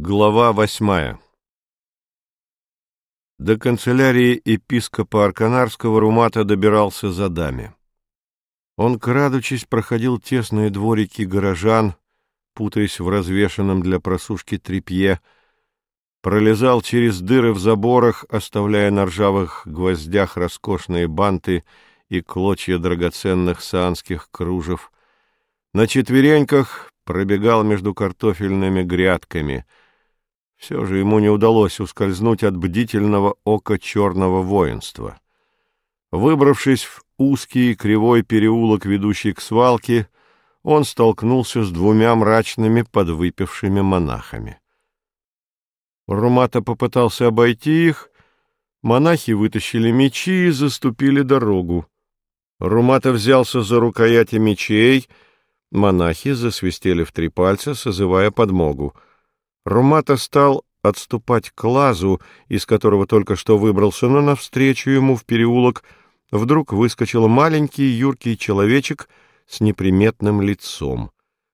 Глава восьмая До канцелярии епископа Арканарского Румата добирался за даме. Он, крадучись, проходил тесные дворики горожан, путаясь в развешанном для просушки тряпье, пролезал через дыры в заборах, оставляя на ржавых гвоздях роскошные банты и клочья драгоценных саанских кружев. На четвереньках пробегал между картофельными грядками — все же ему не удалось ускользнуть от бдительного ока черного воинства. Выбравшись в узкий кривой переулок, ведущий к свалке, он столкнулся с двумя мрачными подвыпившими монахами. Румата попытался обойти их, монахи вытащили мечи и заступили дорогу. Румата взялся за рукояти мечей, монахи засвистели в три пальца, созывая подмогу — Румата стал отступать к лазу, из которого только что выбрался, но навстречу ему в переулок вдруг выскочил маленький юркий человечек с неприметным лицом.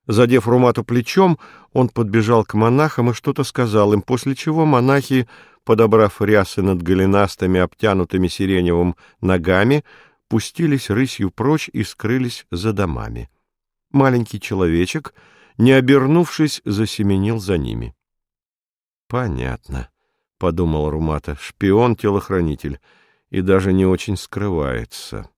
Задев Румату плечом, он подбежал к монахам и что-то сказал им, после чего монахи, подобрав рясы над голенастыми, обтянутыми сиреневым ногами, пустились рысью прочь и скрылись за домами. Маленький человечек, не обернувшись, засеменил за ними. Понятно, подумал Румата. Шпион-телохранитель и даже не очень скрывается.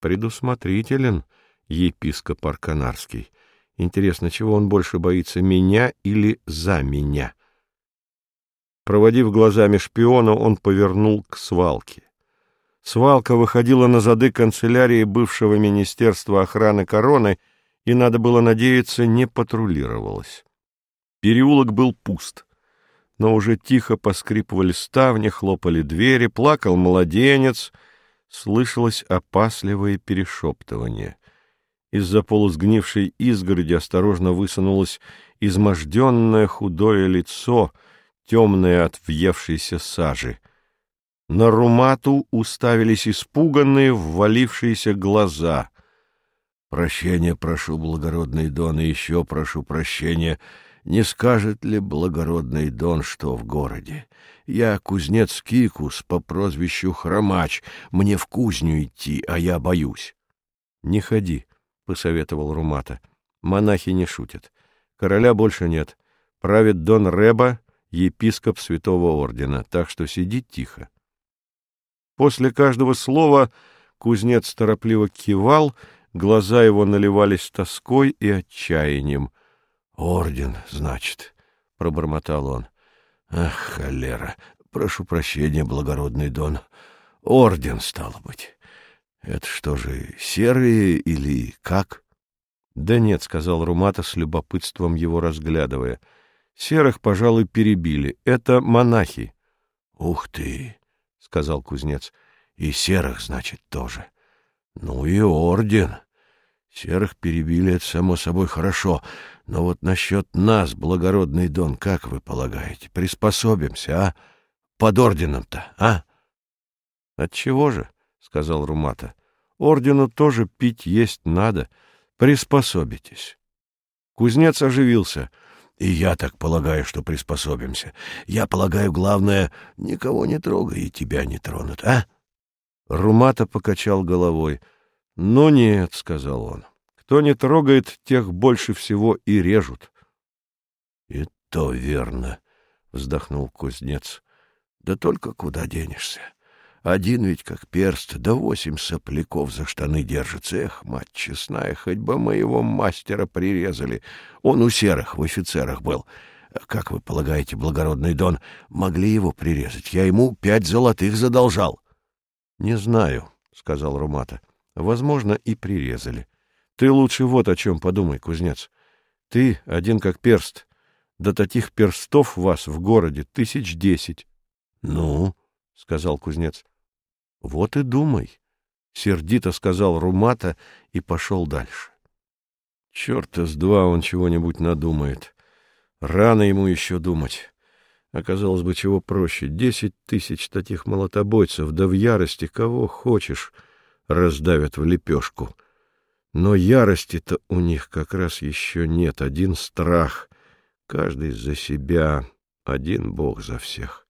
Предусмотрителен епископ Арканарский. Интересно, чего он больше боится, меня или за меня? Проводив глазами шпиона, он повернул к свалке. Свалка выходила на зады канцелярии бывшего Министерства охраны короны, и, надо было надеяться, не патрулировалась. Переулок был пуст но уже тихо поскрипывали ставни, хлопали двери, плакал младенец, слышалось опасливое перешептывание. Из-за полусгнившей изгороди осторожно высунулось изможденное худое лицо, темное от въевшейся сажи. На Румату уставились испуганные, ввалившиеся глаза. «Прощения прошу, благородный Дон, и еще прошу прощения», не скажет ли благородный Дон, что в городе? Я кузнец Кикус по прозвищу Хромач, мне в кузню идти, а я боюсь. — Не ходи, — посоветовал Румата. — Монахи не шутят. Короля больше нет. Правит Дон Реба, епископ Святого Ордена, так что сиди тихо. После каждого слова кузнец торопливо кивал, глаза его наливались тоской и отчаянием — Орден, значит, пробормотал он. Ах, холера. Прошу прощения, благородный Дон. Орден стало быть. Это что же, серые или как? Да нет, сказал Румата с любопытством его разглядывая. Серых, пожалуй, перебили. Это монахи. Ух ты, сказал кузнец. И серых, значит, тоже. Ну и орден. Серых перебили, это само собой хорошо. Но вот насчет нас, благородный Дон, как вы полагаете, приспособимся, а? Под орденом-то, а? — Отчего же, — сказал Румата, — ордену тоже пить есть надо. Приспособитесь. Кузнец оживился. — И я так полагаю, что приспособимся. Я полагаю, главное, никого не трогай, и тебя не тронут, а? Румата покачал головой. — «Ну нет», — сказал он, — «кто не трогает, тех больше всего и режут». «И то верно», — вздохнул кузнец. «Да только куда денешься? Один ведь как перст, да восемь сопляков за штаны держится. Эх, мать честная, хоть бы моего мастера прирезали. Он у серых в офицерах был. Как вы полагаете, благородный Дон, могли его прирезать? Я ему пять золотых задолжал». «Не знаю», — сказал Румата. Возможно, и прирезали. Ты лучше вот о чем подумай, кузнец. Ты один как перст. До таких перстов вас в городе тысяч десять. — Ну, — сказал кузнец. — Вот и думай, — сердито сказал Румата и пошел дальше. Черта с два он чего-нибудь надумает. Рано ему еще думать. Оказалось бы, чего проще. Десять тысяч таких молотобойцев, да в ярости кого хочешь — раздавят в лепешку. Но ярости-то у них как раз еще нет, один страх, каждый за себя. Один бог за всех.